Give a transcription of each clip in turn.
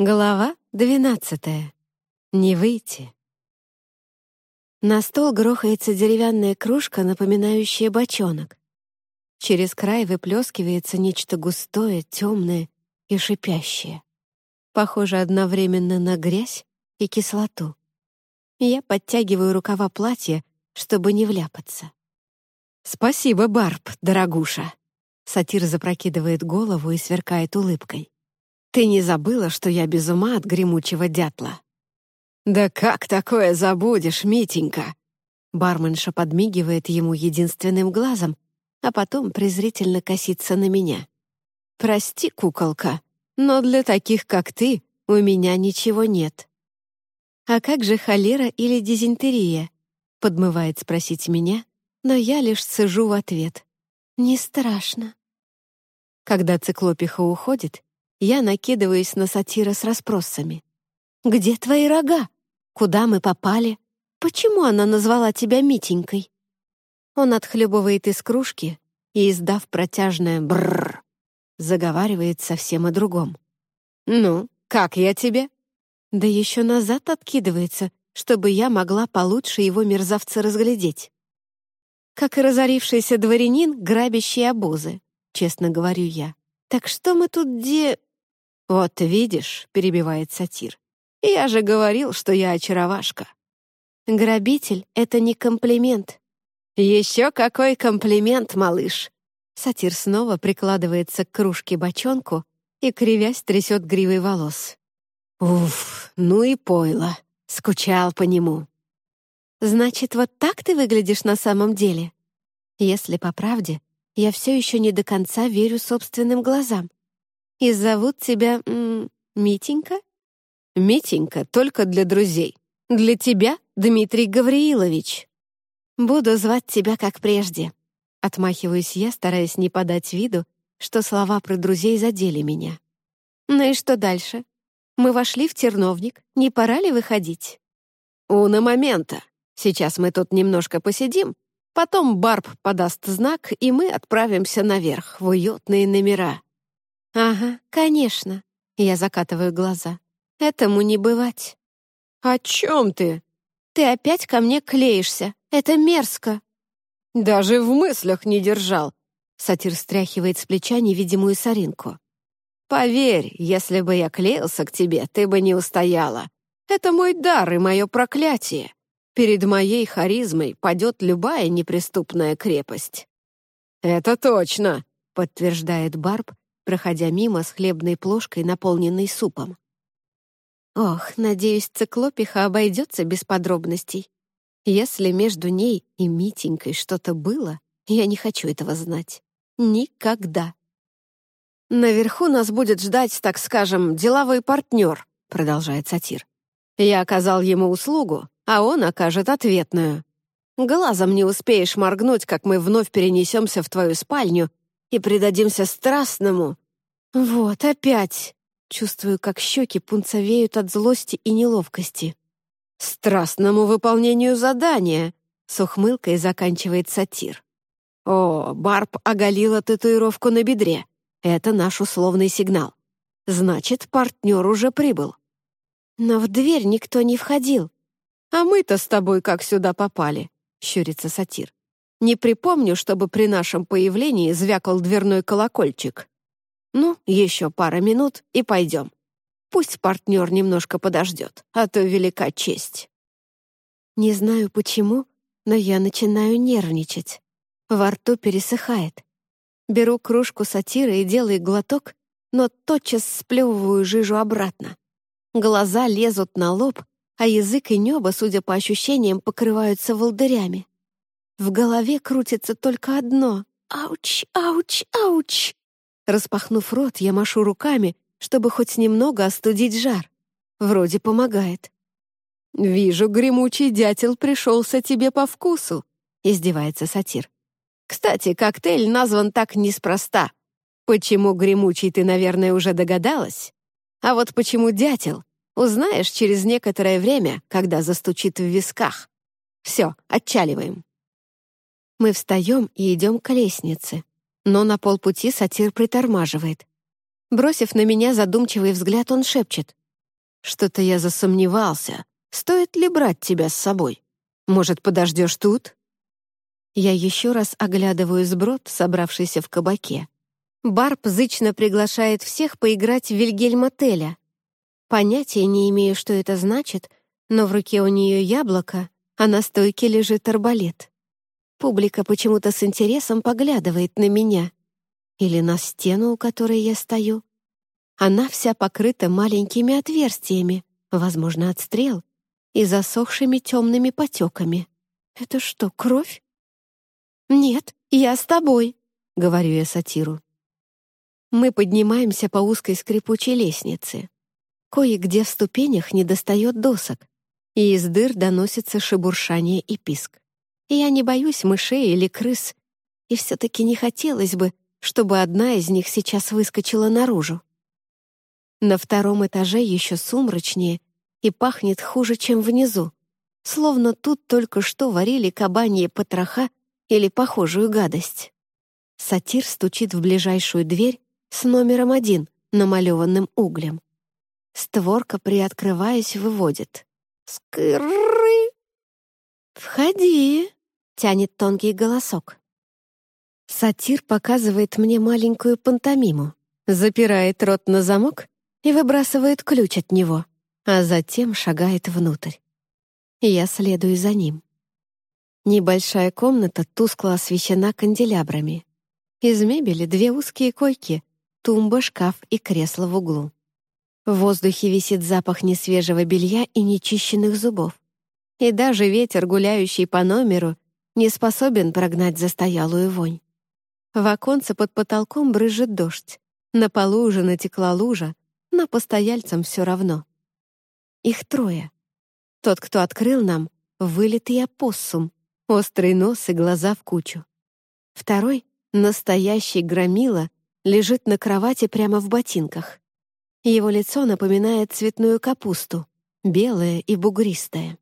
Глава двенадцатая. Не выйти. На стол грохается деревянная кружка, напоминающая бочонок. Через край выплескивается нечто густое, темное и шипящее. Похоже одновременно на грязь и кислоту. Я подтягиваю рукава платья, чтобы не вляпаться. «Спасибо, Барб, дорогуша!» Сатир запрокидывает голову и сверкает улыбкой. Ты не забыла, что я без ума от гремучего дятла?» «Да как такое забудешь, Митенька?» Барменша подмигивает ему единственным глазом, а потом презрительно косится на меня. «Прости, куколка, но для таких, как ты, у меня ничего нет». «А как же холера или дизентерия?» — подмывает спросить меня, но я лишь сижу в ответ. «Не страшно». Когда циклопиха уходит, я накидываюсь на сатира с расспросами. «Где твои рога? Куда мы попали? Почему она назвала тебя Митенькой?» Он отхлебывает из кружки и, издав протяжное «брррр», заговаривает совсем о другом. «Ну, как я тебе?» Да еще назад откидывается, чтобы я могла получше его мерзавца разглядеть. Как и разорившийся дворянин, грабящий обозы, честно говорю я. Так что мы тут де... «Вот видишь», — перебивает сатир, — «я же говорил, что я очаровашка». «Грабитель — это не комплимент». «Еще какой комплимент, малыш!» Сатир снова прикладывается к кружке-бочонку и, кривясь, трясет гривой волос. «Уф, ну и пойло. Скучал по нему». «Значит, вот так ты выглядишь на самом деле?» Если по правде, я все еще не до конца верю собственным глазам. И зовут тебя м, Митенька? Митенька только для друзей. Для тебя, Дмитрий Гавриилович. Буду звать тебя как прежде. Отмахиваюсь я, стараясь не подать виду, что слова про друзей задели меня. Ну и что дальше? Мы вошли в терновник, не пора ли выходить? Уна момента. Сейчас мы тут немножко посидим, потом Барб подаст знак, и мы отправимся наверх, в уютные номера. «Ага, конечно». Я закатываю глаза. «Этому не бывать». «О чем ты?» «Ты опять ко мне клеишься. Это мерзко». «Даже в мыслях не держал». Сатир стряхивает с плеча невидимую соринку. «Поверь, если бы я клеился к тебе, ты бы не устояла. Это мой дар и мое проклятие. Перед моей харизмой падет любая неприступная крепость». «Это точно», — подтверждает Барб, проходя мимо с хлебной плошкой, наполненной супом. Ох, надеюсь, циклопиха обойдется без подробностей. Если между ней и Митенькой что-то было, я не хочу этого знать. Никогда. «Наверху нас будет ждать, так скажем, деловой партнер», — продолжает сатир. «Я оказал ему услугу, а он окажет ответную. Глазом не успеешь моргнуть, как мы вновь перенесемся в твою спальню и предадимся страстному. Вот, опять. Чувствую, как щеки пунцовеют от злости и неловкости. Страстному выполнению задания, с ухмылкой заканчивает сатир. О, Барб оголила татуировку на бедре. Это наш условный сигнал. Значит, партнер уже прибыл. Но в дверь никто не входил. А мы-то с тобой как сюда попали, щурится сатир. Не припомню, чтобы при нашем появлении звякал дверной колокольчик. Ну, еще пара минут и пойдем. Пусть партнер немножко подождет, а то велика честь. Не знаю почему, но я начинаю нервничать. Во рту пересыхает. Беру кружку сатира и делаю глоток, но тотчас сплевываю жижу обратно. Глаза лезут на лоб, а язык и небо, судя по ощущениям, покрываются волдырями. В голове крутится только одно — «Ауч, ауч, ауч!» Распахнув рот, я машу руками, чтобы хоть немного остудить жар. Вроде помогает. «Вижу, гремучий дятел пришелся тебе по вкусу», — издевается сатир. «Кстати, коктейль назван так неспроста. Почему гремучий ты, наверное, уже догадалась? А вот почему дятел, узнаешь через некоторое время, когда застучит в висках. Все, отчаливаем». Мы встаем и идем к лестнице, но на полпути сатир притормаживает. Бросив на меня задумчивый взгляд, он шепчет. Что-то я засомневался. Стоит ли брать тебя с собой? Может, подождешь тут?» Я еще раз оглядываю сброд, собравшийся в кабаке. Барб зычно приглашает всех поиграть в Вильгельмотеля. Понятия не имею, что это значит, но в руке у нее яблоко, а на стойке лежит арбалет. Публика почему-то с интересом поглядывает на меня. Или на стену, у которой я стою. Она вся покрыта маленькими отверстиями, возможно, от стрел, и засохшими темными потеками. Это что, кровь? «Нет, я с тобой», — говорю я сатиру. Мы поднимаемся по узкой скрипучей лестнице. Кое-где в ступенях недостает досок, и из дыр доносится шебуршание и писк. Я не боюсь мышей или крыс, и все-таки не хотелось бы, чтобы одна из них сейчас выскочила наружу. На втором этаже еще сумрачнее и пахнет хуже, чем внизу, словно тут только что варили кабаньи потроха или похожую гадость. Сатир стучит в ближайшую дверь с номером один, намалеванным углем. Створка, приоткрываясь, выводит. «Скры!» «Входи!» — тянет тонкий голосок. Сатир показывает мне маленькую пантомиму, запирает рот на замок и выбрасывает ключ от него, а затем шагает внутрь. Я следую за ним. Небольшая комната тускло освещена канделябрами. Из мебели две узкие койки, тумба, шкаф и кресло в углу. В воздухе висит запах несвежего белья и нечищенных зубов. И даже ветер, гуляющий по номеру, не способен прогнать застоялую вонь. В оконце под потолком брызжет дождь. На полу уже натекла лужа, но постояльцам все равно. Их трое. Тот, кто открыл нам, вылитый опоссум, острый нос и глаза в кучу. Второй, настоящий громила, лежит на кровати прямо в ботинках. Его лицо напоминает цветную капусту, белое и бугристое.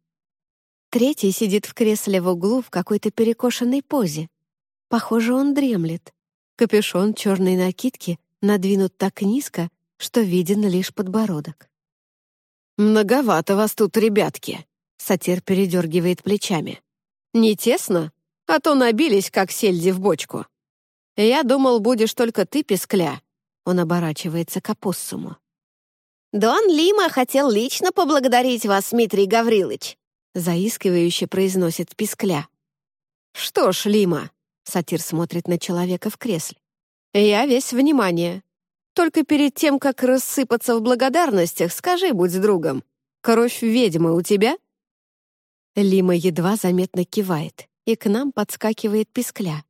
Третий сидит в кресле в углу в какой-то перекошенной позе. Похоже, он дремлет. Капюшон черной накидки надвинут так низко, что виден лишь подбородок. «Многовато вас тут, ребятки!» — сатир передергивает плечами. «Не тесно? А то набились, как сельди в бочку. Я думал, будешь только ты, пескля». Он оборачивается к опоссуму. «Дон Лима хотел лично поблагодарить вас, Дмитрий Гаврилович», заискивающе произносит пескля. «Что ж, Лима», — сатир смотрит на человека в кресле, «я весь внимание. Только перед тем, как рассыпаться в благодарностях, скажи, будь другом, кровь ведьмы у тебя?» Лима едва заметно кивает, и к нам подскакивает пескля.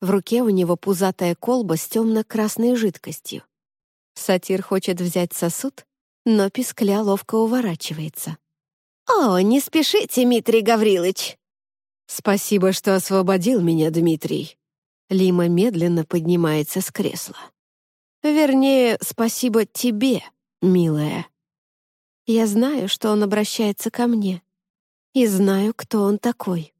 В руке у него пузатая колба с темно-красной жидкостью. Сатир хочет взять сосуд, но пескля ловко уворачивается. «О, не спешите, Дмитрий Гаврилович!» «Спасибо, что освободил меня, Дмитрий». Лима медленно поднимается с кресла. Вернее, спасибо тебе, милая. Я знаю, что он обращается ко мне. И знаю, кто он такой.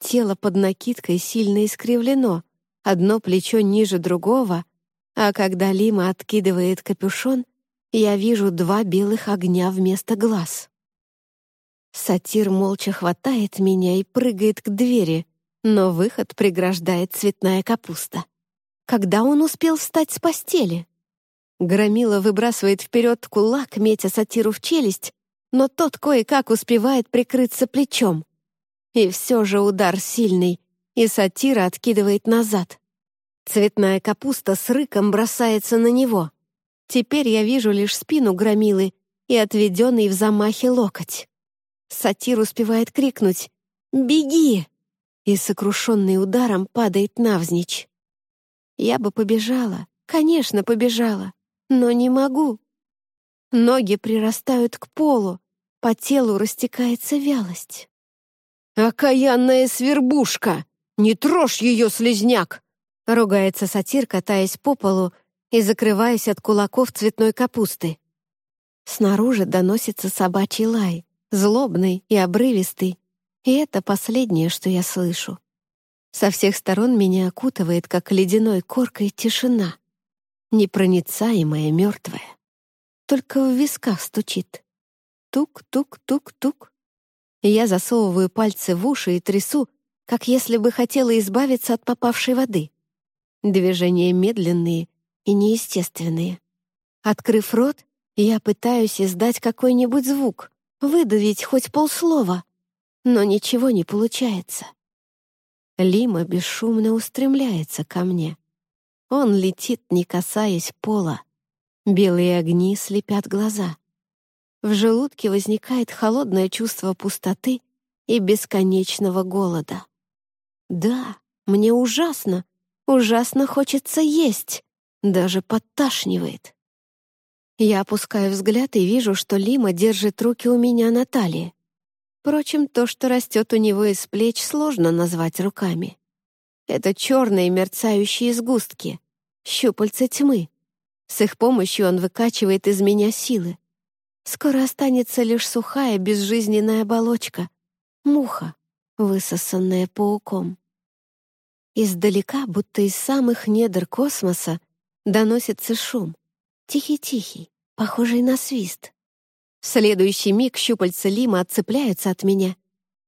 Тело под накидкой сильно искривлено, одно плечо ниже другого, а когда Лима откидывает капюшон, я вижу два белых огня вместо глаз. Сатир молча хватает меня и прыгает к двери, но выход преграждает цветная капуста. Когда он успел встать с постели? Громила выбрасывает вперед кулак, метя сатиру в челюсть, но тот кое-как успевает прикрыться плечом. И все же удар сильный, и сатира откидывает назад. Цветная капуста с рыком бросается на него. Теперь я вижу лишь спину громилы и отведенный в замахе локоть. Сатир успевает крикнуть «Беги!» и, сокрушенный ударом, падает навзничь. Я бы побежала, конечно, побежала, но не могу. Ноги прирастают к полу, по телу растекается вялость. «Окаянная свербушка! Не трожь ее, слезняк!» Ругается сатир, катаясь по полу и закрываясь от кулаков цветной капусты. Снаружи доносится собачий лай, злобный и обрывистый, и это последнее, что я слышу. Со всех сторон меня окутывает, как ледяной коркой, тишина, непроницаемая, мертвая. только в висках стучит. Тук-тук-тук-тук. Я засовываю пальцы в уши и трясу, как если бы хотела избавиться от попавшей воды. Движения медленные и неестественные. Открыв рот, я пытаюсь издать какой-нибудь звук, выдавить хоть полслова, но ничего не получается. Лима бесшумно устремляется ко мне. Он летит, не касаясь пола. Белые огни слепят глаза. В желудке возникает холодное чувство пустоты и бесконечного голода. Да, мне ужасно, ужасно хочется есть, даже подташнивает. Я опускаю взгляд и вижу, что Лима держит руки у меня на талии. Впрочем, то, что растет у него из плеч, сложно назвать руками. Это черные мерцающие сгустки, щупальца тьмы. С их помощью он выкачивает из меня силы. Скоро останется лишь сухая безжизненная оболочка, муха, высосанная пауком. Издалека, будто из самых недр космоса, доносится шум. Тихий-тихий, похожий на свист. В следующий миг щупальца Лима отцепляются от меня,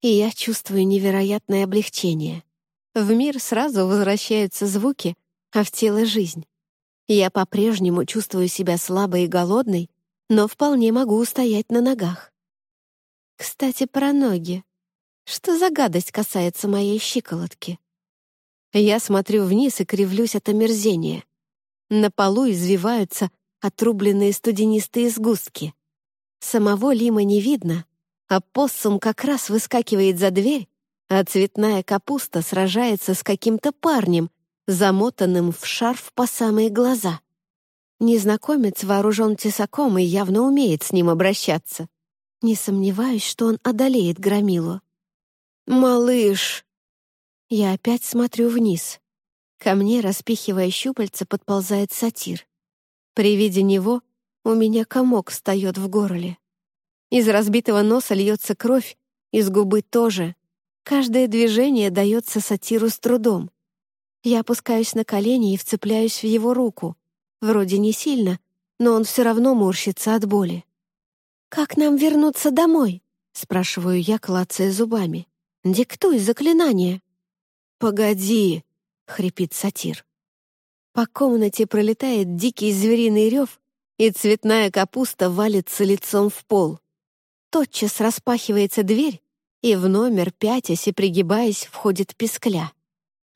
и я чувствую невероятное облегчение. В мир сразу возвращаются звуки, а в тело — жизнь. Я по-прежнему чувствую себя слабой и голодной, но вполне могу устоять на ногах. Кстати, про ноги. Что за гадость касается моей щиколотки? Я смотрю вниз и кривлюсь от омерзения. На полу извиваются отрубленные студенистые сгустки. Самого Лима не видно, а поссум как раз выскакивает за дверь, а цветная капуста сражается с каким-то парнем, замотанным в шарф по самые глаза. Незнакомец вооружен тесаком и явно умеет с ним обращаться. Не сомневаюсь, что он одолеет Громилу. «Малыш!» Я опять смотрю вниз. Ко мне, распихивая щупальца, подползает сатир. При виде него у меня комок встает в горле. Из разбитого носа льется кровь, из губы тоже. Каждое движение дается сатиру с трудом. Я опускаюсь на колени и вцепляюсь в его руку. Вроде не сильно, но он все равно морщится от боли. «Как нам вернуться домой?» — спрашиваю я, клацая зубами. «Диктуй заклинание». «Погоди!» — хрипит сатир. По комнате пролетает дикий звериный рев, и цветная капуста валится лицом в пол. Тотчас распахивается дверь, и в номер, пятясь и пригибаясь, входит пескля.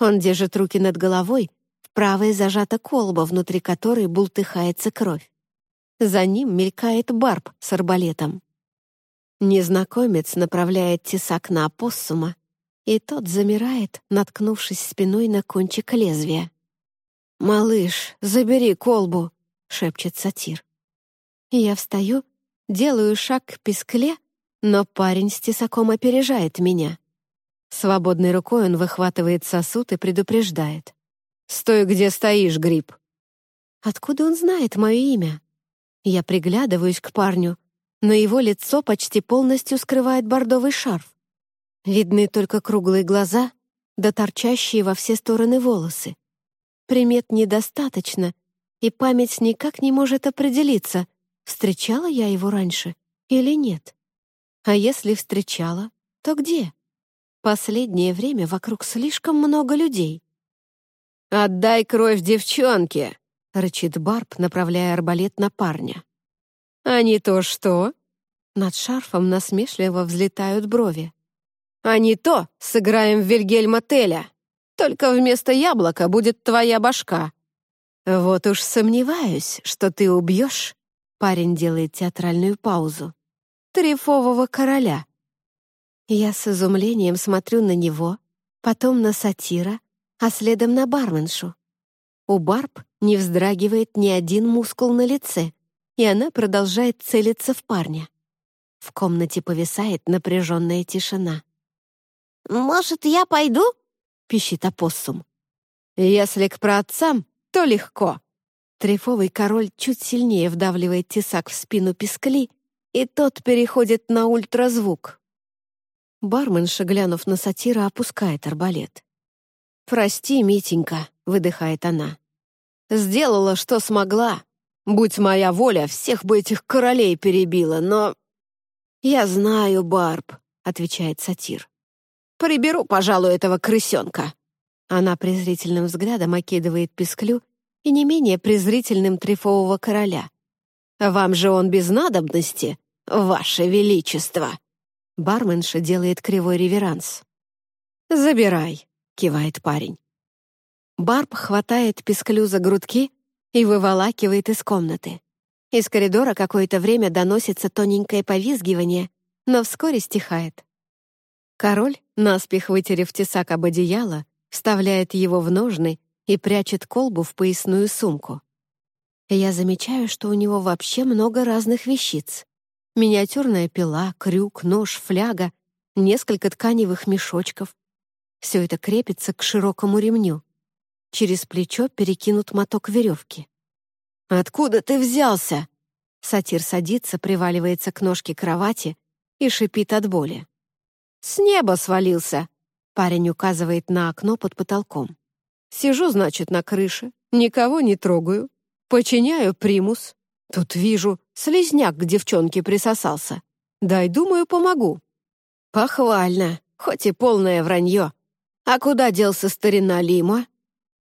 Он держит руки над головой, в правой зажата колба, внутри которой бултыхается кровь. За ним мелькает барб с арбалетом. Незнакомец направляет тесак на опоссума, и тот замирает, наткнувшись спиной на кончик лезвия. «Малыш, забери колбу!» — шепчет сатир. Я встаю, делаю шаг к пескле, но парень с тесаком опережает меня. Свободной рукой он выхватывает сосуд и предупреждает. «Стой, где стоишь, гриб!» Откуда он знает мое имя? Я приглядываюсь к парню, но его лицо почти полностью скрывает бордовый шарф. Видны только круглые глаза да торчащие во все стороны волосы. Примет недостаточно, и память никак не может определиться, встречала я его раньше или нет. А если встречала, то где? Последнее время вокруг слишком много людей. «Отдай кровь девчонке!» — рычит Барб, направляя арбалет на парня. «А не то что?» Над шарфом насмешливо взлетают брови. «А не то сыграем в Вильгельма Теля!» Только вместо яблока будет твоя башка». «Вот уж сомневаюсь, что ты убьешь», — парень делает театральную паузу, «трифового короля». Я с изумлением смотрю на него, потом на сатира, а следом на барменшу. У Барб не вздрагивает ни один мускул на лице, и она продолжает целиться в парня. В комнате повисает напряженная тишина. «Может, я пойду?» Пищит опоссум. «Если к праотцам, то легко». Трефовый король чуть сильнее вдавливает тесак в спину пескли, и тот переходит на ультразвук. Барменша, глянув на сатира, опускает арбалет. «Прости, Митенька», — выдыхает она. «Сделала, что смогла. Будь моя воля, всех бы этих королей перебила, но...» «Я знаю, Барб», — отвечает сатир. «Приберу, пожалуй, этого крысенка». Она презрительным взглядом окидывает песклю и не менее презрительным трифового короля. «Вам же он без надобности, ваше величество!» Барменша делает кривой реверанс. «Забирай», — кивает парень. Барб хватает песклю за грудки и выволакивает из комнаты. Из коридора какое-то время доносится тоненькое повизгивание, но вскоре стихает. Король, наспех вытерев тесак об одеяло, вставляет его в ножны и прячет колбу в поясную сумку. Я замечаю, что у него вообще много разных вещиц. Миниатюрная пила, крюк, нож, фляга, несколько тканевых мешочков. Все это крепится к широкому ремню. Через плечо перекинут моток веревки. «Откуда ты взялся?» Сатир садится, приваливается к ножке кровати и шипит от боли. «С неба свалился!» Парень указывает на окно под потолком. «Сижу, значит, на крыше, никого не трогаю, починяю примус. Тут вижу, слезняк к девчонке присосался. Дай, думаю, помогу». «Похвально, хоть и полное вранье. А куда делся старина Лима?»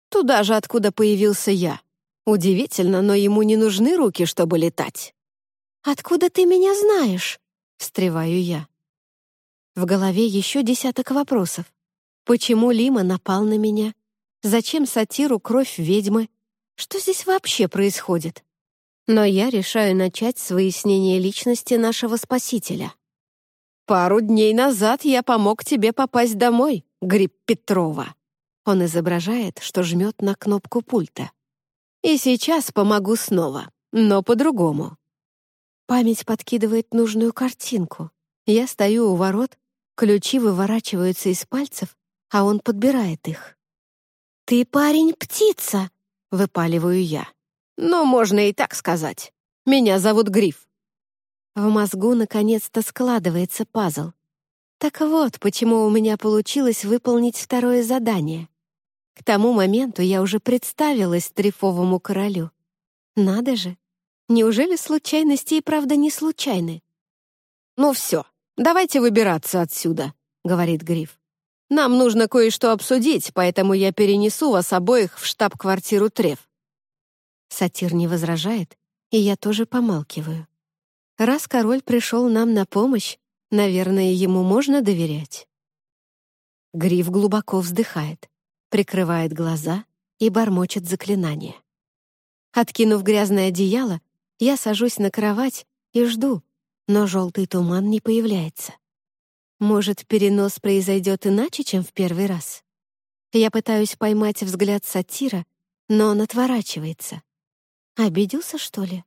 Туда же, откуда появился я. Удивительно, но ему не нужны руки, чтобы летать. «Откуда ты меня знаешь?» — встреваю я. В голове еще десяток вопросов. Почему Лима напал на меня? Зачем сатиру кровь ведьмы? Что здесь вообще происходит? Но я решаю начать с выяснения личности нашего спасителя. «Пару дней назад я помог тебе попасть домой, Гриб Петрова», он изображает, что жмет на кнопку пульта. «И сейчас помогу снова, но по-другому». Память подкидывает нужную картинку. Я стою у ворот, ключи выворачиваются из пальцев, а он подбирает их. «Ты парень-птица!» — выпаливаю я. «Ну, можно и так сказать. Меня зовут Гриф». В мозгу наконец-то складывается пазл. Так вот, почему у меня получилось выполнить второе задание. К тому моменту я уже представилась трифовому королю. Надо же! Неужели случайности и правда не случайны? «Ну все, давайте выбираться отсюда», — говорит Гриф. «Нам нужно кое-что обсудить, поэтому я перенесу вас обоих в штаб-квартиру Треф». Сатир не возражает, и я тоже помалкиваю. Раз король пришел нам на помощь, наверное, ему можно доверять. Гриф глубоко вздыхает прикрывает глаза и бормочет заклинание. Откинув грязное одеяло, я сажусь на кровать и жду, но желтый туман не появляется. Может, перенос произойдет иначе, чем в первый раз? Я пытаюсь поймать взгляд сатира, но он отворачивается. Обиделся, что ли?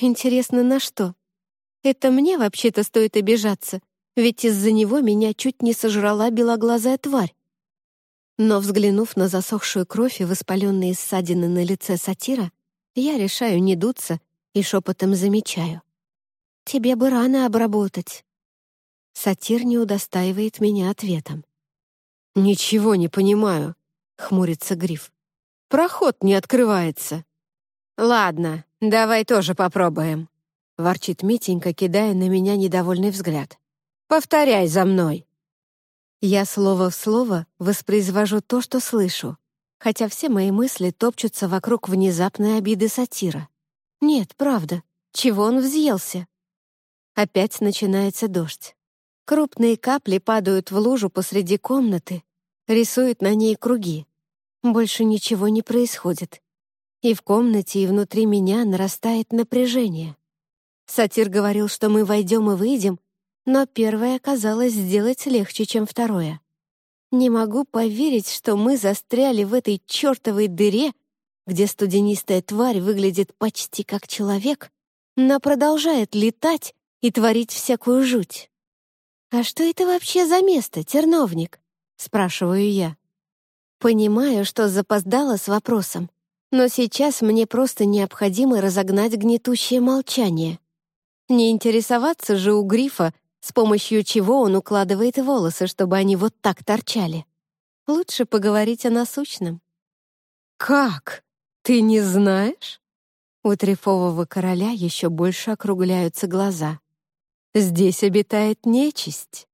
Интересно, на что? Это мне вообще-то стоит обижаться, ведь из-за него меня чуть не сожрала белоглазая тварь. Но, взглянув на засохшую кровь и воспаленные ссадины на лице сатира, я решаю не дуться и шепотом замечаю. «Тебе бы рано обработать». Сатир не удостаивает меня ответом. «Ничего не понимаю», — хмурится Гриф. «Проход не открывается». «Ладно, давай тоже попробуем», — ворчит Митенька, кидая на меня недовольный взгляд. «Повторяй за мной». Я слово в слово воспроизвожу то, что слышу, хотя все мои мысли топчутся вокруг внезапной обиды сатира. Нет, правда, чего он взъелся? Опять начинается дождь. Крупные капли падают в лужу посреди комнаты, рисуют на ней круги. Больше ничего не происходит. И в комнате, и внутри меня нарастает напряжение. Сатир говорил, что мы войдем и выйдем, но первое оказалось сделать легче, чем второе. Не могу поверить, что мы застряли в этой чертовой дыре, где студенистая тварь выглядит почти как человек, но продолжает летать и творить всякую жуть. «А что это вообще за место, терновник?» — спрашиваю я. Понимаю, что запоздала с вопросом, но сейчас мне просто необходимо разогнать гнетущее молчание. Не интересоваться же у Грифа, с помощью чего он укладывает волосы, чтобы они вот так торчали. Лучше поговорить о насущном. «Как? Ты не знаешь?» У трефового короля еще больше округляются глаза. Здесь обитает нечисть.